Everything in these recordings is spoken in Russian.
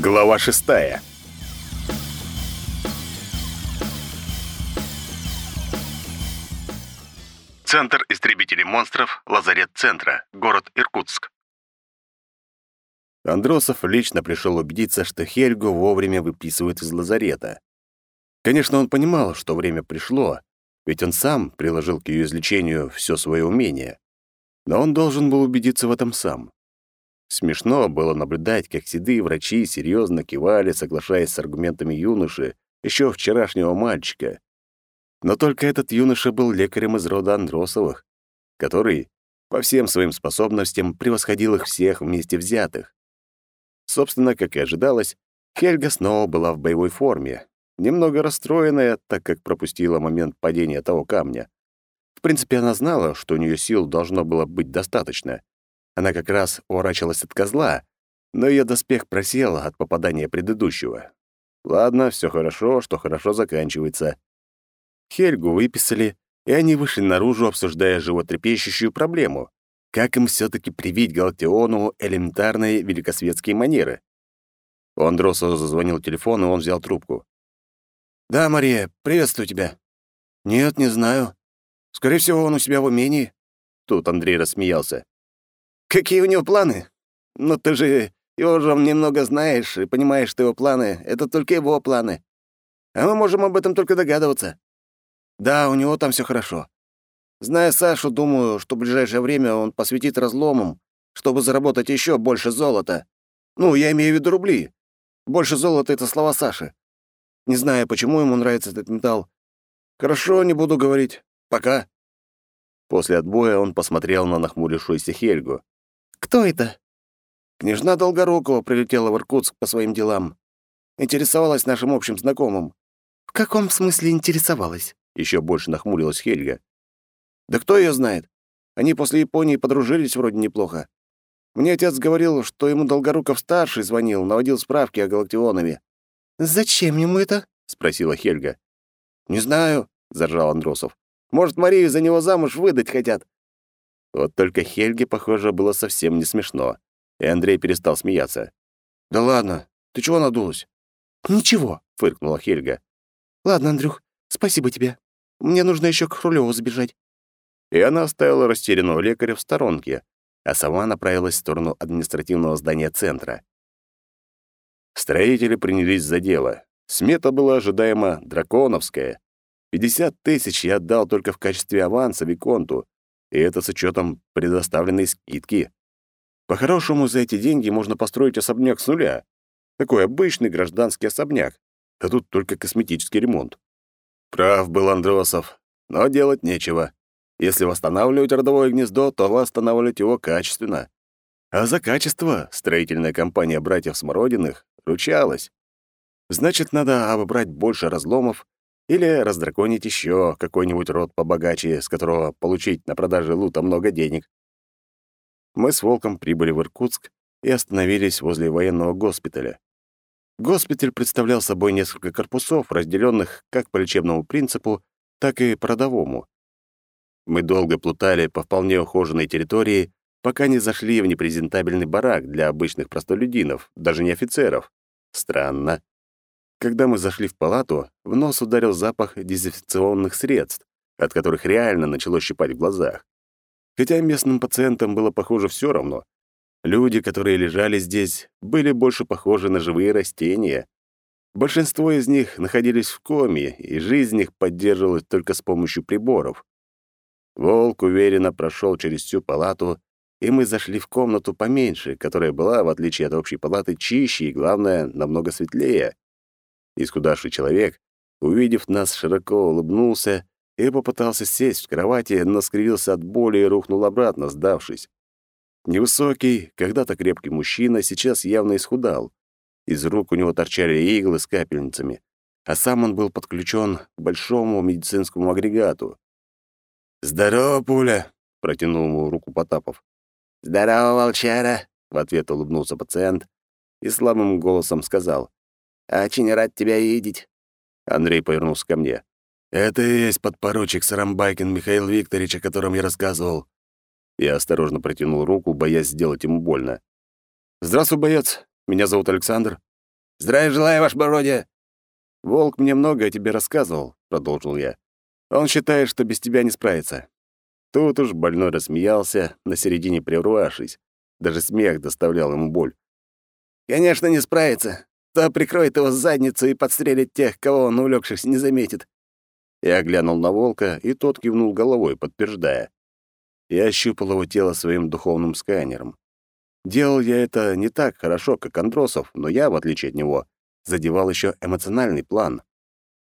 Глава шестая. Центр истребителей монстров, лазарет центра, город Иркутск. Андросов лично пришел убедиться, что Хельгу вовремя выписывают из лазарета. Конечно, он понимал, что время пришло, ведь он сам приложил к ее излечению все свое умение. Но он должен был убедиться в этом сам. Смешно было наблюдать, как седые врачи серьезно кивали, соглашаясь с аргументами юноши, еще вчерашнего мальчика. Но только этот юноша был лекарем из рода Андросовых, который по всем своим способностям превосходил их всех вместе взятых. Собственно, как и ожидалось, Хельга снова была в боевой форме, немного расстроенная, так как пропустила момент падения того камня. В принципе, она знала, что у нее сил должно было быть достаточно. Она как раз уворачивалась от козла, но ее доспех просел от попадания предыдущего. Ладно, все хорошо, что хорошо заканчивается. Хельгу выписали, и они вышли наружу, обсуждая животрепещущую проблему. Как им все таки привить Галактиону элементарные великосветские манеры? У Андросова зазвонил телефон, и он взял трубку. «Да, Мария, приветствую тебя». «Нет, не знаю. Скорее всего, он у себя в умении». Тут Андрей рассмеялся. «Какие у него планы? Ну ты же его же немного знаешь и понимаешь, что его планы — это только его планы. А мы можем об этом только догадываться. Да, у него там все хорошо. Зная Сашу, думаю, что в ближайшее время он посвятит разломам, чтобы заработать еще больше золота. Ну, я имею в виду рубли. Больше золота — это слова Саши. Не знаю, почему ему нравится этот металл. Хорошо, не буду говорить. Пока». После отбоя он посмотрел на нахмурившуюся Хельгу. «Кто это?» «Княжна Долгорукова прилетела в Иркутск по своим делам. Интересовалась нашим общим знакомым». «В каком смысле интересовалась?» Еще больше нахмурилась Хельга. Да кто ее знает? Они после Японии подружились вроде неплохо. Мне отец говорил, что ему Долгоруков-старший звонил, наводил справки о Галактионове. «Зачем ему это?» — спросила Хельга. «Не знаю», — заржал Андросов. «Может, Марию за него замуж выдать хотят?» Вот только Хельге, похоже, было совсем не смешно, и Андрей перестал смеяться. «Да ладно, ты чего надулась?» «Ничего», — фыркнула Хельга. «Ладно, Андрюх, спасибо тебе. Мне нужно еще к Хрулеву забежать и она оставила растерянного лекаря в сторонке, а сама направилась в сторону административного здания центра. Строители принялись за дело. Смета была ожидаемо драконовская. 50 тысяч я отдал только в качестве аванса Виконту, и это с учетом предоставленной скидки. По-хорошему, за эти деньги можно построить особняк с нуля. Такой обычный гражданский особняк, а тут только косметический ремонт. Прав был Андросов, но делать нечего. Если восстанавливать родовое гнездо, то восстанавливать его качественно. А за качество строительная компания братьев Смородиных ручалась. Значит, надо обобрать больше разломов или раздраконить еще какой-нибудь род побогаче, с которого получить на продаже лута много денег. Мы с Волком прибыли в Иркутск и остановились возле военного госпиталя. Госпиталь представлял собой несколько корпусов, разделенных как по лечебному принципу, так и по родовому. Мы долго плутали по вполне ухоженной территории, пока не зашли в непрезентабельный барак для обычных простолюдинов, даже не офицеров. Странно. Когда мы зашли в палату, в нос ударил запах дезинфекционных средств, от которых реально начало щипать в глазах. Хотя местным пациентам было, похоже, все равно. Люди, которые лежали здесь, были больше похожи на живые растения. Большинство из них находились в коме, и жизнь их поддерживалась только с помощью приборов. Волк уверенно прошел через всю палату, и мы зашли в комнату поменьше, которая была, в отличие от общей палаты, чище и, главное, намного светлее. Искудавший человек, увидев нас, широко улыбнулся и попытался сесть в кровати, но скривился от боли и рухнул обратно, сдавшись. Невысокий, когда-то крепкий мужчина сейчас явно исхудал. Из рук у него торчали иглы с капельницами, а сам он был подключен к большому медицинскому агрегату. «Здорово, пуля!» — протянул ему руку Потапов. «Здорово, волчара!» — в ответ улыбнулся пациент и слабым голосом сказал. «Очень рад тебя видеть». Андрей повернулся ко мне. «Это и есть подпоручик Сарамбайкин Михаил Викторович, о котором я рассказывал». Я осторожно протянул руку, боясь сделать ему больно. «Здравствуй, боец. Меня зовут Александр». Здравия желаю, ваше бродя!» «Волк мне много о тебе рассказывал», — продолжил я. «Он считает, что без тебя не справится». Тут уж больной рассмеялся, на середине прервавшись. Даже смех доставлял ему боль. «Конечно, не справится. То прикроет его задницу и подстрелит тех, кого он, увлекшись, не заметит». Я глянул на волка, и тот кивнул головой, подтверждая. Я ощупал его тело своим духовным сканером. Делал я это не так хорошо, как Андросов, но я, в отличие от него, задевал еще эмоциональный план.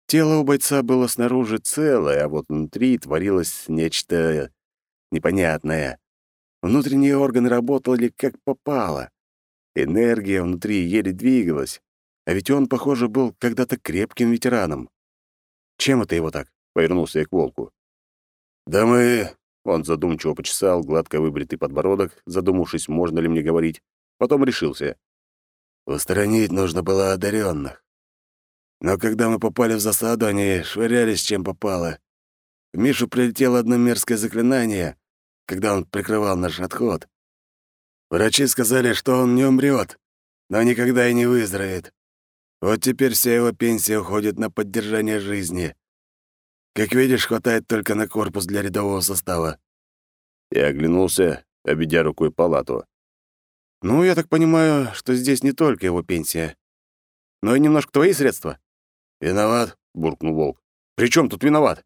Тело у бойца было снаружи целое, а вот внутри творилось нечто непонятное. Внутренние органы работали как попало. Энергия внутри еле двигалась, а ведь он, похоже, был когда-то крепким ветераном. «Чем это его так?» — повернулся я к волку. «Да мы...» — он задумчиво почесал гладко выбритый подбородок, задумавшись, можно ли мне говорить. Потом решился. «Устранить нужно было одаренных. Но когда мы попали в засаду, они швырялись чем попало. В Мишу прилетело одно мерзкое заклинание, когда он прикрывал наш отход. Врачи сказали, что он не умрет, но никогда и не выздоровеет. Вот теперь вся его пенсия уходит на поддержание жизни. Как видишь, хватает только на корпус для рядового состава. Я оглянулся, обидя рукой палату. Ну, я так понимаю, что здесь не только его пенсия, но и немножко твои средства. Виноват, буркнул Волк. При чем тут виноват?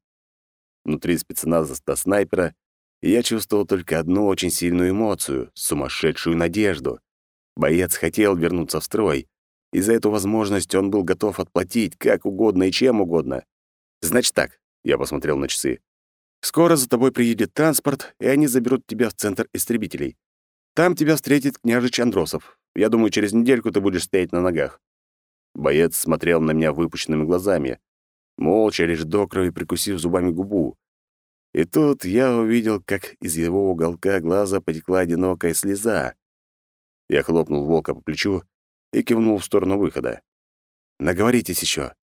Внутри спецназа снайпера я чувствовал только одну очень сильную эмоцию — сумасшедшую надежду. Боец хотел вернуться в строй, и за эту возможность он был готов отплатить как угодно и чем угодно. «Значит так», — я посмотрел на часы. «Скоро за тобой приедет транспорт, и они заберут тебя в центр истребителей. Там тебя встретит княжич Андросов. Я думаю, через недельку ты будешь стоять на ногах». Боец смотрел на меня выпущенными глазами, молча, лишь до крови прикусив зубами губу. И тут я увидел, как из его уголка глаза потекла одинокая слеза. Я хлопнул волка по плечу и кивнул в сторону выхода. «Наговоритесь еще.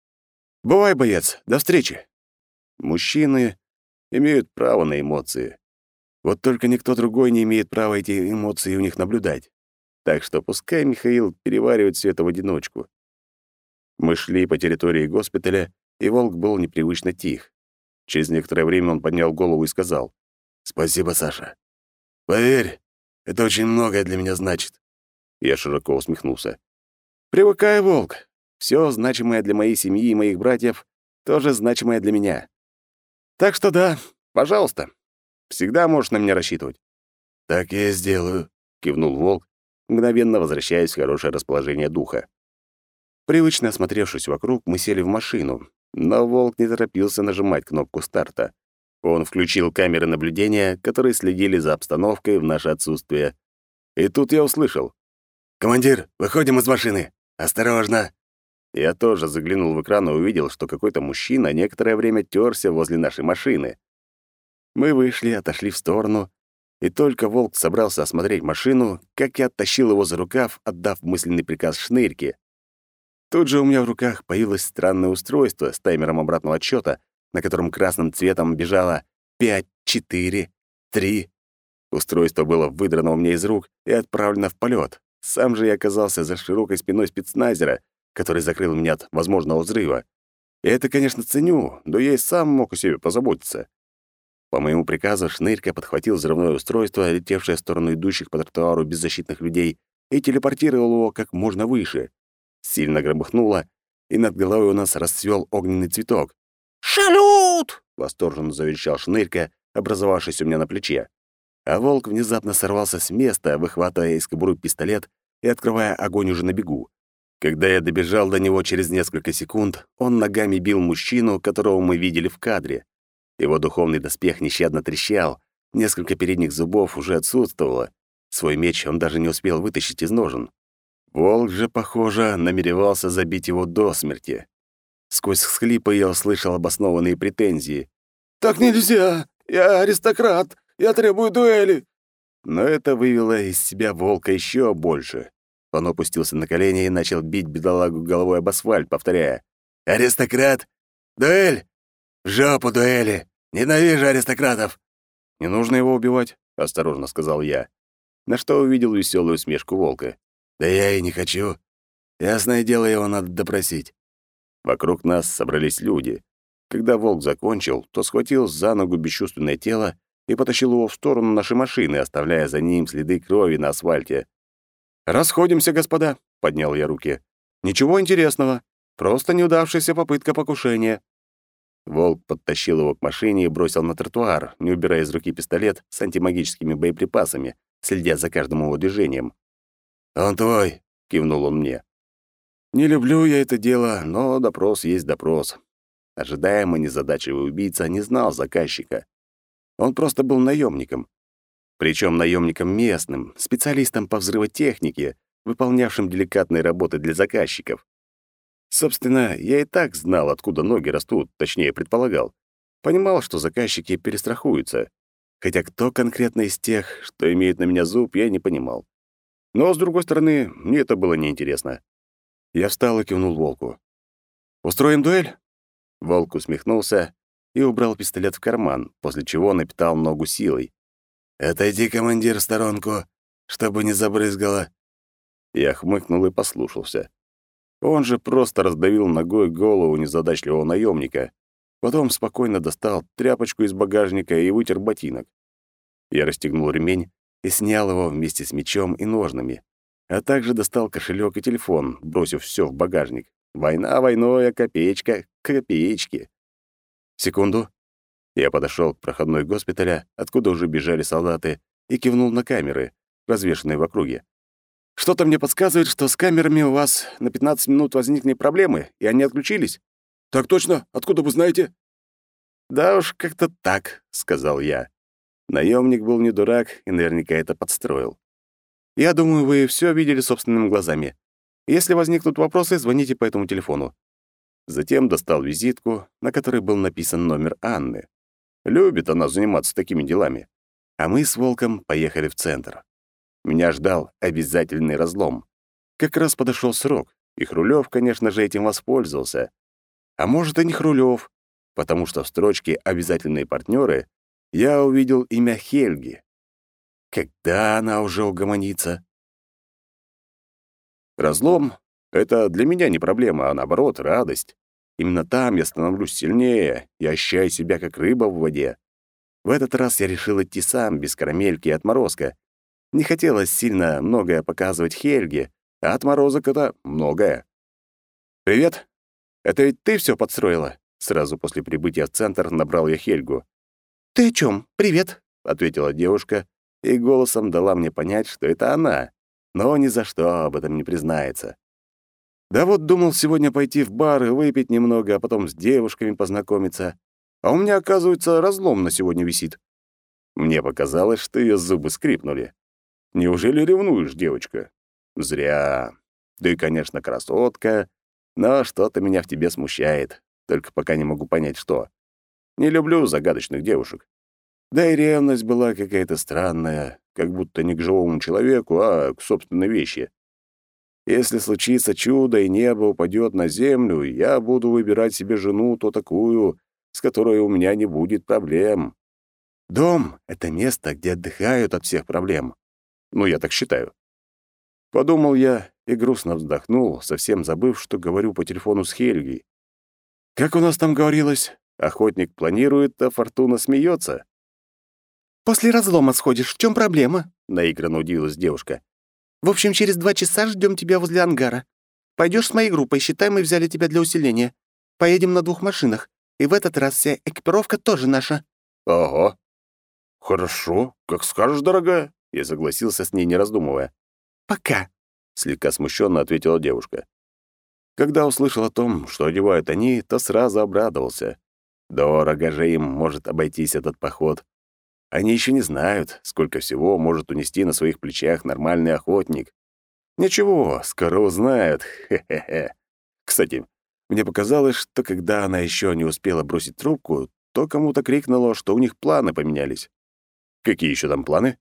Бывай, боец, до встречи!» Мужчины имеют право на эмоции. Вот только никто другой не имеет права эти эмоции у них наблюдать. Так что пускай Михаил переваривает все это в одиночку. Мы шли по территории госпиталя, и волк был непривычно тих. Через некоторое время он поднял голову и сказал, «Спасибо, Саша. Поверь, это очень многое для меня значит». Я широко усмехнулся. Привыкай, волк. Все значимое для моей семьи и моих братьев тоже значимое для меня. Так что да, пожалуйста. Всегда можешь на меня рассчитывать. Так я и сделаю, кивнул волк, мгновенно возвращаясь в хорошее расположение духа. Привычно осмотревшись вокруг, мы сели в машину, но волк не торопился нажимать кнопку старта. Он включил камеры наблюдения, которые следили за обстановкой в наше отсутствие. И тут я услышал. «Командир, выходим из машины!» «Осторожно!» Я тоже заглянул в экран и увидел, что какой-то мужчина некоторое время терся возле нашей машины. Мы вышли, отошли в сторону, и только волк собрался осмотреть машину, как я оттащил его за рукав, отдав мысленный приказ шнырьке. Тут же у меня в руках появилось странное устройство с таймером обратного отсчета, на котором красным цветом бежало «пять, четыре, три». Устройство было выдрано у меня из рук и отправлено в полет. Сам же я оказался за широкой спиной спецназера, который закрыл меня от возможного взрыва. Я это, конечно, ценю, но я и сам мог о себе позаботиться. По моему приказу Шнырька подхватил взрывное устройство, летевшее в сторону идущих по тротуару беззащитных людей, и телепортировал его как можно выше. Сильно громыхнуло, и над головой у нас расцвел огненный цветок. «Шалют!» — восторженно заверещал Шнырька, образовавшись у меня на плече а волк внезапно сорвался с места, выхватывая из кобуры пистолет и открывая огонь уже на бегу. Когда я добежал до него через несколько секунд, он ногами бил мужчину, которого мы видели в кадре. Его духовный доспех нещадно трещал, несколько передних зубов уже отсутствовало. Свой меч он даже не успел вытащить из ножен. Волк же, похоже, намеревался забить его до смерти. Сквозь всхлипы я услышал обоснованные претензии. «Так нельзя! Я аристократ! Я требую дуэли!» Но это вывело из себя волка еще больше. Он опустился на колени и начал бить бедолагу головой об асфальт, повторяя. «Аристократ! Дуэль! В жопу дуэли! Ненавижу аристократов!» «Не нужно его убивать», — осторожно сказал я, на что увидел веселую смешку волка. «Да я и не хочу. Ясное дело, его надо допросить. Вокруг нас собрались люди. Когда волк закончил, то схватил за ногу бесчувственное тело и потащил его в сторону нашей машины, оставляя за ним следы крови на асфальте. «Расходимся, господа», — поднял я руки. «Ничего интересного. Просто неудавшаяся попытка покушения». Волк подтащил его к машине и бросил на тротуар, не убирая из руки пистолет с антимагическими боеприпасами, следя за каждым его движением. «Он твой», — кивнул он мне. Не люблю я это дело, но допрос есть допрос. Ожидаемо незадачливый убийца не знал заказчика. Он просто был наемником. Причем наемником местным, специалистом по взрывотехнике, выполнявшим деликатные работы для заказчиков. Собственно, я и так знал, откуда ноги растут, точнее, предполагал. Понимал, что заказчики перестрахуются. Хотя кто конкретно из тех, что имеет на меня зуб, я не понимал. Но, с другой стороны, мне это было неинтересно. Я встал и кивнул волку. «Устроим дуэль?» Волк усмехнулся и убрал пистолет в карман, после чего напитал ногу силой. «Отойди, командир, в сторонку, чтобы не забрызгало». Я хмыкнул и послушался. Он же просто раздавил ногой голову незадачливого наемника, потом спокойно достал тряпочку из багажника и вытер ботинок. Я расстегнул ремень и снял его вместе с мечом и ножнами а также достал кошелек и телефон, бросив все в багажник. Война войной, а копеечка к копеечке. Секунду. Я подошел к проходной госпиталя, откуда уже бежали солдаты, и кивнул на камеры, развешанные в округе. Что-то мне подсказывает, что с камерами у вас на 15 минут возникли проблемы, и они отключились. Так точно? Откуда вы знаете? Да уж, как-то так, сказал я. Наемник был не дурак и наверняка это подстроил. Я думаю, вы все видели собственными глазами. Если возникнут вопросы, звоните по этому телефону». Затем достал визитку, на которой был написан номер Анны. Любит она заниматься такими делами. А мы с Волком поехали в центр. Меня ждал обязательный разлом. Как раз подошел срок, и Хрулев, конечно же, этим воспользовался. А может, и не Хрулев, потому что в строчке «Обязательные партнеры» я увидел имя Хельги. Когда она уже угомонится? Разлом — это для меня не проблема, а наоборот, радость. Именно там я становлюсь сильнее и ощущаю себя как рыба в воде. В этот раз я решил идти сам, без карамельки и отморозка. Не хотелось сильно многое показывать Хельге, а отморозок — это многое. «Привет. Это ведь ты все подстроила?» Сразу после прибытия в центр набрал я Хельгу. «Ты о чем? Привет», — ответила девушка и голосом дала мне понять, что это она, но ни за что об этом не признается. Да вот думал сегодня пойти в бар и выпить немного, а потом с девушками познакомиться. А у меня, оказывается, разлом на сегодня висит. Мне показалось, что ее зубы скрипнули. Неужели ревнуешь, девочка? Зря. Ты, конечно, красотка, но что-то меня в тебе смущает. Только пока не могу понять, что. Не люблю загадочных девушек. Да и ревность была какая-то странная, как будто не к живому человеку, а к собственной вещи. Если случится чудо и небо упадет на землю, я буду выбирать себе жену то такую, с которой у меня не будет проблем. Дом — это место, где отдыхают от всех проблем. Ну, я так считаю. Подумал я и грустно вздохнул, совсем забыв, что говорю по телефону с Хельгой. Как у нас там говорилось, охотник планирует, а фортуна смеется. «После разлома сходишь. В чем проблема?» — наигранно удивилась девушка. «В общем, через два часа ждем тебя возле ангара. Пойдешь с моей группой, считай, мы взяли тебя для усиления. Поедем на двух машинах, и в этот раз вся экипировка тоже наша». «Ага. Хорошо, как скажешь, дорогая». Я согласился с ней, не раздумывая. «Пока», — слегка смущенно ответила девушка. Когда услышал о том, что одевают они, то сразу обрадовался. Дорого же им может обойтись этот поход. Они еще не знают, сколько всего может унести на своих плечах нормальный охотник. Ничего, скоро узнают. Хе-хе-хе. Кстати, мне показалось, что когда она еще не успела бросить трубку, то кому-то крикнуло, что у них планы поменялись. Какие еще там планы?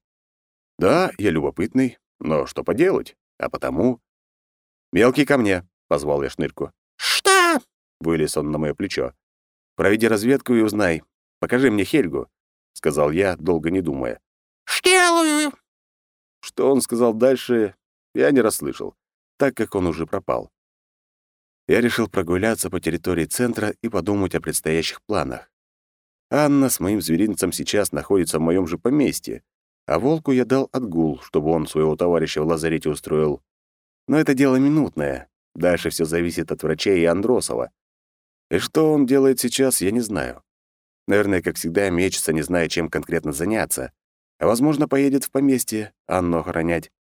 Да, я любопытный, но что поделать? А потому... «Мелкий ко мне», — позвал я шнырку. «Что?» — вылез он на мое плечо. «Проведи разведку и узнай. Покажи мне Хельгу сказал я, долго не думая. «Сделаю!» Что он сказал дальше, я не расслышал. так как он уже пропал. Я решил прогуляться по территории центра и подумать о предстоящих планах. Анна с моим зверинцем сейчас находится в моем же поместье, а волку я дал отгул, чтобы он своего товарища в лазарете устроил. Но это дело минутное. Дальше все зависит от врачей и Андросова. И что он делает сейчас, я не знаю. Наверное, как всегда, мечется, не зная, чем конкретно заняться. А, возможно, поедет в поместье Анну охранять.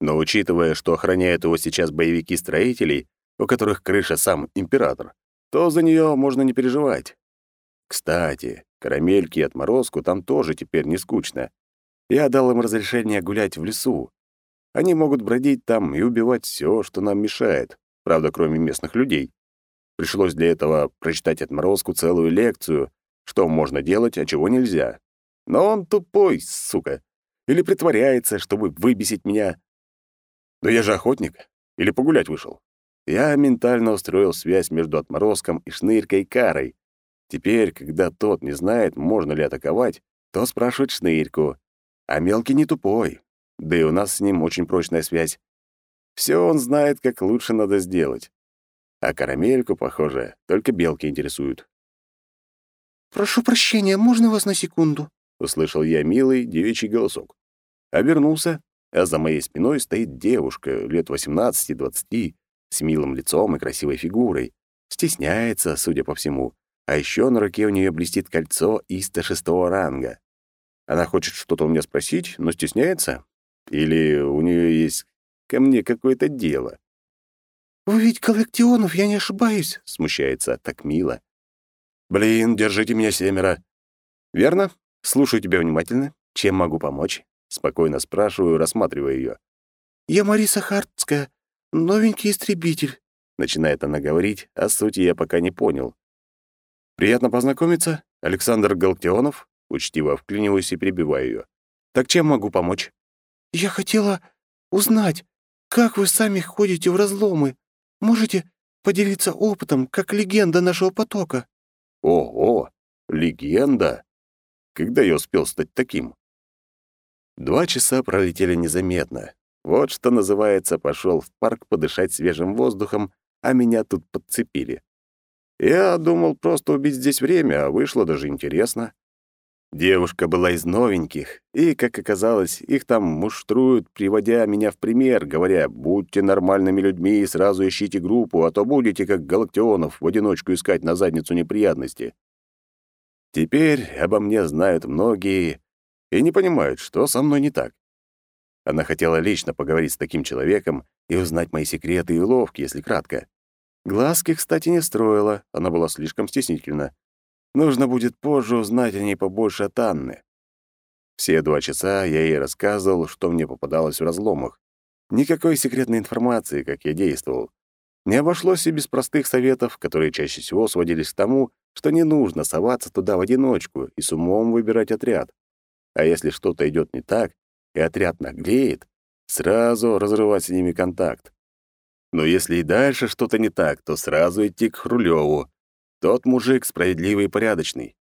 Но учитывая, что охраняют его сейчас боевики строителей, у которых крыша сам император, то за нее можно не переживать. Кстати, карамельки и отморозку там тоже теперь не скучно. Я дал им разрешение гулять в лесу. Они могут бродить там и убивать все, что нам мешает, правда, кроме местных людей. Пришлось для этого прочитать отморозку целую лекцию, что можно делать, а чего нельзя. Но он тупой, сука. Или притворяется, чтобы выбесить меня. Но я же охотник. Или погулять вышел. Я ментально устроил связь между отморозком и шныркой Карой. Теперь, когда тот не знает, можно ли атаковать, то спрашивает шнырьку. А мелкий не тупой. Да и у нас с ним очень прочная связь. Все он знает, как лучше надо сделать. А карамельку, похоже, только белки интересуют. «Прошу прощения, можно вас на секунду?» — услышал я милый девичий голосок. Обернулся, а за моей спиной стоит девушка лет 18-20, с милым лицом и красивой фигурой. Стесняется, судя по всему. А еще на руке у нее блестит кольцо иста шестого ранга. Она хочет что-то у меня спросить, но стесняется? Или у нее есть ко мне какое-то дело? «Вы ведь коллектионов, я не ошибаюсь», — смущается так мило. «Блин, держите меня семеро». «Верно? Слушаю тебя внимательно. Чем могу помочь?» Спокойно спрашиваю, рассматривая ее. «Я Мариса Хартская, новенький истребитель», — начинает она говорить, а сути я пока не понял. «Приятно познакомиться. Александр Галактионов?» Учтиво вклиниваюсь и перебиваю ее. «Так чем могу помочь?» «Я хотела узнать, как вы сами ходите в разломы. Можете поделиться опытом, как легенда нашего потока?» «Ого! Легенда! Когда я успел стать таким?» Два часа пролетели незаметно. Вот что называется, пошел в парк подышать свежим воздухом, а меня тут подцепили. Я думал просто убить здесь время, а вышло даже интересно. Девушка была из новеньких, и, как оказалось, их там муштруют, приводя меня в пример, говоря, «Будьте нормальными людьми и сразу ищите группу, а то будете, как Галактионов, в одиночку искать на задницу неприятности». Теперь обо мне знают многие и не понимают, что со мной не так. Она хотела лично поговорить с таким человеком и узнать мои секреты и уловки, если кратко. Глазки, кстати, не строила, она была слишком стеснительна. Нужно будет позже узнать о ней побольше от Анны. Все два часа я ей рассказывал, что мне попадалось в разломах. Никакой секретной информации, как я действовал. Не обошлось и без простых советов, которые чаще всего сводились к тому, что не нужно соваться туда в одиночку и с умом выбирать отряд. А если что-то идет не так, и отряд наглеет, сразу разрывать с ними контакт. Но если и дальше что-то не так, то сразу идти к Хрулеву. Тот мужик справедливый и порядочный.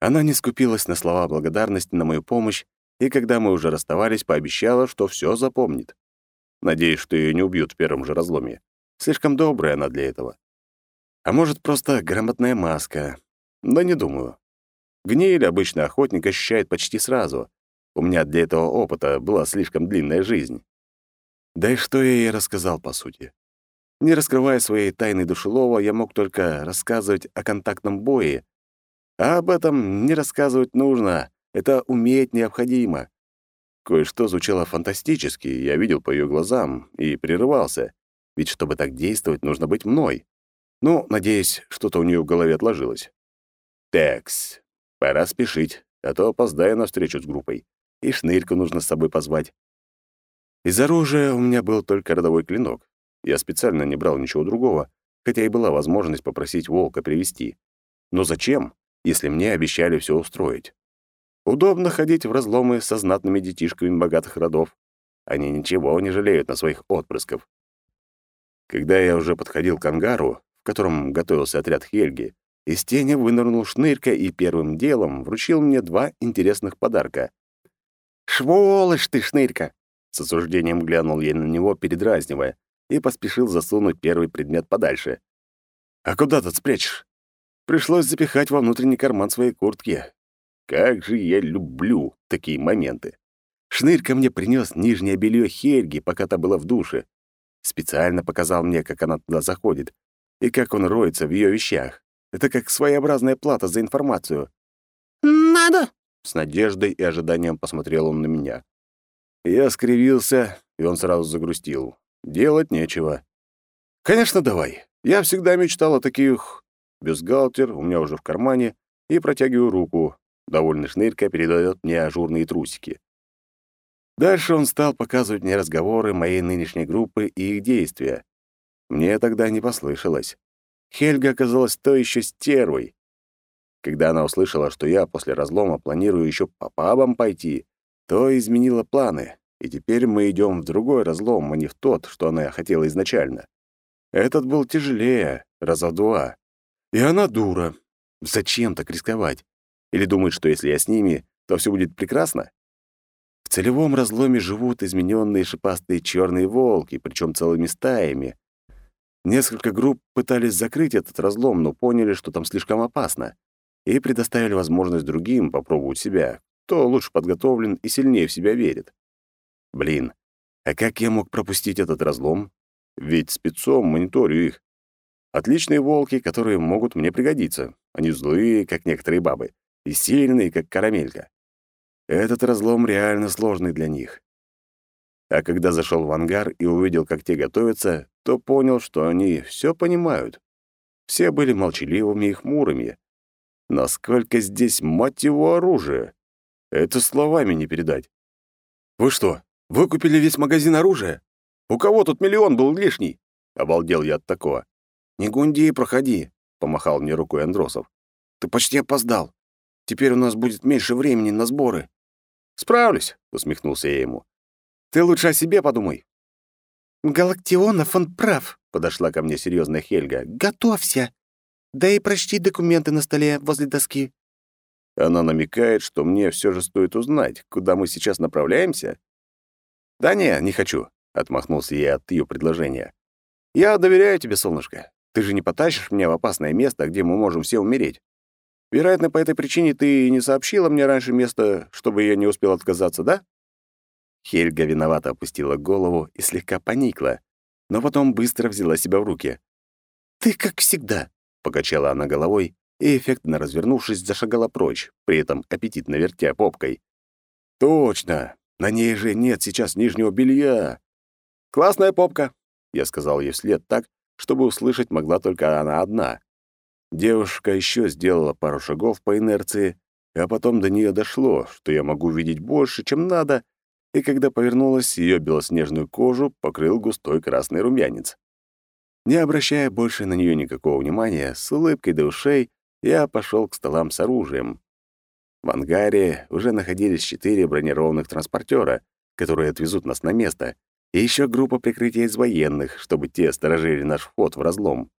Она не скупилась на слова благодарности на мою помощь, и когда мы уже расставались, пообещала, что все запомнит. Надеюсь, что ее не убьют в первом же разломе. Слишком добрая она для этого. А может, просто грамотная маска. Но не думаю. Гниль обычно охотник ощущает почти сразу. У меня для этого опыта была слишком длинная жизнь. Да и что я ей рассказал, по сути? Не раскрывая своей тайны душелова, я мог только рассказывать о контактном бое. А об этом не рассказывать нужно, это уметь необходимо. Кое-что звучало фантастически, я видел по ее глазам и прерывался. Ведь чтобы так действовать, нужно быть мной. Ну, надеюсь, что-то у нее в голове отложилось. Такс, пора спешить, а то опоздаю на встречу с группой. И шнырьку нужно с собой позвать. Из оружия у меня был только родовой клинок. Я специально не брал ничего другого, хотя и была возможность попросить волка привести. Но зачем, если мне обещали все устроить? Удобно ходить в разломы со знатными детишками богатых родов. Они ничего не жалеют на своих отпрысков. Когда я уже подходил к ангару, в котором готовился отряд Хельги, из тени вынырнул шнырька и первым делом вручил мне два интересных подарка. «Шволочь ты, шнырька!» С осуждением глянул я на него, передразнивая, и поспешил засунуть первый предмет подальше. «А куда тут спрячешь?» Пришлось запихать во внутренний карман своей куртки. Как же я люблю такие моменты. Шнырь мне принес нижнее белье Хельги, пока та была в душе. Специально показал мне, как она туда заходит, и как он роется в ее вещах. Это как своеобразная плата за информацию. «Надо!» — с надеждой и ожиданием посмотрел он на меня. Я скривился, и он сразу загрустил. Делать нечего. «Конечно, давай. Я всегда мечтал о таких...» Бюстгальтер у меня уже в кармане, и протягиваю руку. Довольный шнырька передает мне ажурные трусики. Дальше он стал показывать мне разговоры моей нынешней группы и их действия. Мне тогда не послышалось. Хельга оказалась то еще стервой. Когда она услышала, что я после разлома планирую еще по пабам пойти, то изменила планы, и теперь мы идем в другой разлом, а не в тот, что она хотела изначально. Этот был тяжелее, раза два. И она дура. Зачем так рисковать? Или думает, что если я с ними, то все будет прекрасно? В целевом разломе живут измененные шипастые черные волки, причем целыми стаями. Несколько групп пытались закрыть этот разлом, но поняли, что там слишком опасно, и предоставили возможность другим попробовать себя, кто лучше подготовлен и сильнее в себя верит. Блин, а как я мог пропустить этот разлом? Ведь спецом мониторю их. Отличные волки, которые могут мне пригодиться. Они злые, как некоторые бабы, и сильные, как карамелька. Этот разлом реально сложный для них. А когда зашел в ангар и увидел, как те готовятся, то понял, что они все понимают. Все были молчаливыми и хмурыми. Насколько здесь, мать его, оружия? Это словами не передать. «Вы что, выкупили весь магазин оружия? У кого тут миллион был лишний?» Обалдел я от такого. «Не гунди проходи», — помахал мне рукой Андросов. «Ты почти опоздал. Теперь у нас будет меньше времени на сборы». «Справлюсь», — усмехнулся я ему. «Ты лучше о себе подумай». «Галактионов, он прав», — подошла ко мне серьезная Хельга. «Готовься. Да и прочти документы на столе возле доски». Она намекает, что мне все же стоит узнать, куда мы сейчас направляемся. «Да не, не хочу», — отмахнулся я от ее предложения. «Я доверяю тебе, солнышко. Ты же не потащишь меня в опасное место, где мы можем все умереть. Вероятно, по этой причине ты не сообщила мне раньше место, чтобы я не успел отказаться, да?» Хельга виновато опустила голову и слегка поникла, но потом быстро взяла себя в руки. «Ты как всегда», — покачала она головой и, эффектно развернувшись, зашагала прочь, при этом аппетитно вертя попкой. «Точно! На ней же нет сейчас нижнего белья!» «Классная попка!» — я сказал ей вслед так, чтобы услышать могла только она одна. Девушка еще сделала пару шагов по инерции, а потом до нее дошло, что я могу видеть больше, чем надо, и когда повернулась, ее белоснежную кожу покрыл густой красный румянец. Не обращая больше на нее никакого внимания, с улыбкой до ушей я пошел к столам с оружием. В ангаре уже находились четыре бронированных транспортера, которые отвезут нас на место, и еще группа прикрытия из военных, чтобы те сторожили наш вход в разлом.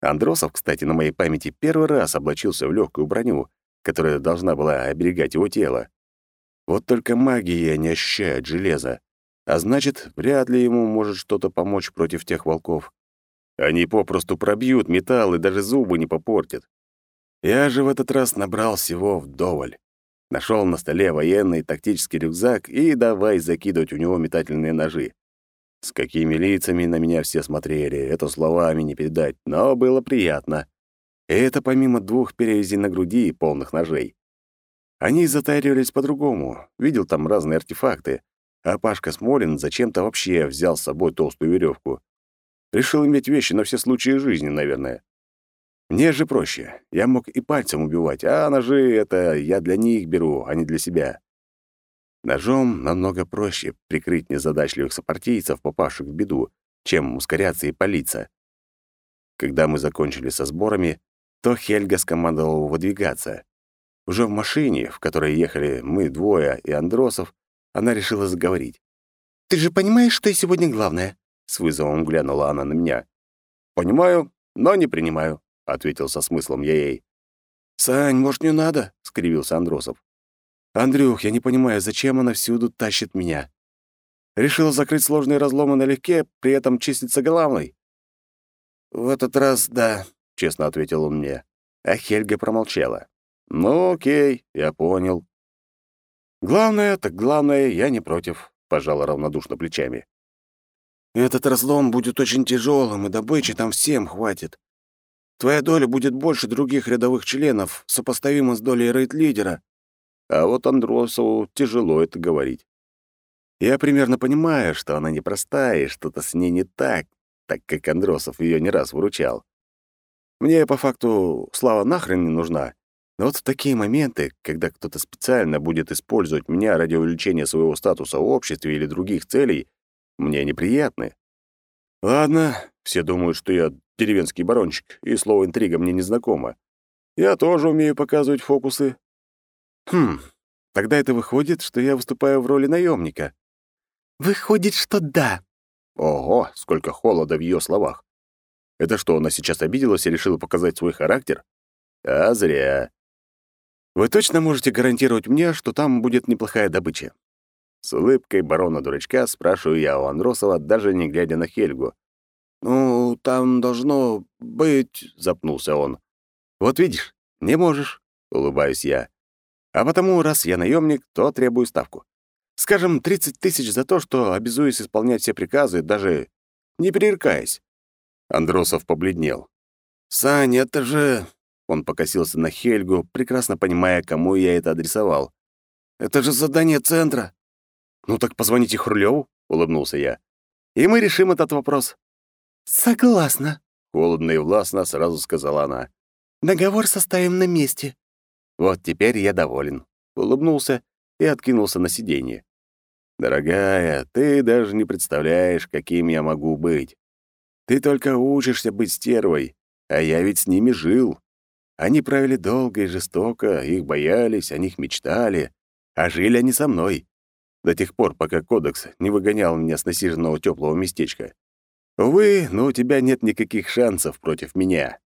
Андросов, кстати, на моей памяти первый раз облачился в легкую броню, которая должна была оберегать его тело. Вот только магия не ощущает железа, а значит, вряд ли ему может что-то помочь против тех волков. Они попросту пробьют металл и даже зубы не попортят. Я же в этот раз набрал всего вдоволь. Нашел на столе военный тактический рюкзак и давай закидывать у него метательные ножи. С какими лицами на меня все смотрели, это словами не передать, но было приятно. И это помимо двух перевязей на груди и полных ножей. Они затаривались по-другому, видел там разные артефакты, а Пашка Смолин зачем-то вообще взял с собой толстую веревку. Решил иметь вещи на все случаи жизни, наверное. Мне же проще. Я мог и пальцем убивать, а ножи — это я для них беру, а не для себя. Ножом намного проще прикрыть незадачливых сопартийцев, попавших в беду, чем ускоряться и палиться. Когда мы закончили со сборами, то Хельга скомандовал выдвигаться. Уже в машине, в которой ехали мы двое и Андросов, она решила заговорить. «Ты же понимаешь, что сегодня главное?» С вызовом глянула она на меня. «Понимаю, но не принимаю», — ответил со смыслом я ей. «Сань, может, не надо?» — скривился Андросов. «Андрюх, я не понимаю, зачем она всюду тащит меня?» Решила закрыть сложные разломы налегке, при этом числиться главной?» «В этот раз да», — честно ответил он мне. А Хельга промолчала. «Ну, окей, я понял». «Главное, так главное, я не против», — пожала равнодушно плечами. «Этот разлом будет очень тяжелым, и добычи там всем хватит. Твоя доля будет больше других рядовых членов, сопоставима с долей рейд-лидера». А вот Андросову тяжело это говорить. Я примерно понимаю, что она непростая, и что-то с ней не так, так как Андросов ее не раз выручал. Мне, по факту, слава нахрен не нужна. Но вот в такие моменты, когда кто-то специально будет использовать меня ради увеличения своего статуса в обществе или других целей, мне неприятны. Ладно, все думают, что я деревенский барончик, и слово «интрига» мне не знакомо. Я тоже умею показывать фокусы. Хм, тогда это выходит, что я выступаю в роли наемника. Выходит, что да. Ого, сколько холода в ее словах. Это что, она сейчас обиделась и решила показать свой характер? А зря. Вы точно можете гарантировать мне, что там будет неплохая добыча? С улыбкой барона-дурачка спрашиваю я у Андросова, даже не глядя на Хельгу. «Ну, там должно быть...» — запнулся он. «Вот видишь, не можешь», — улыбаюсь я. «А потому, раз я наемник, то требую ставку. Скажем, 30 тысяч за то, что обязуюсь исполнять все приказы, даже не перерекаясь. Андросов побледнел. «Сань, это же...» Он покосился на Хельгу, прекрасно понимая, кому я это адресовал. «Это же задание центра!» «Ну так позвоните Хрулёву», — улыбнулся я. «И мы решим этот вопрос». «Согласна», — холодно и властно сразу сказала она. «Договор составим на месте». Вот теперь я доволен. Улыбнулся и откинулся на сиденье. «Дорогая, ты даже не представляешь, каким я могу быть. Ты только учишься быть стервой, а я ведь с ними жил. Они правили долго и жестоко, их боялись, о них мечтали, а жили они со мной. До тех пор, пока кодекс не выгонял меня с насиженного теплого местечка. Увы, но у тебя нет никаких шансов против меня.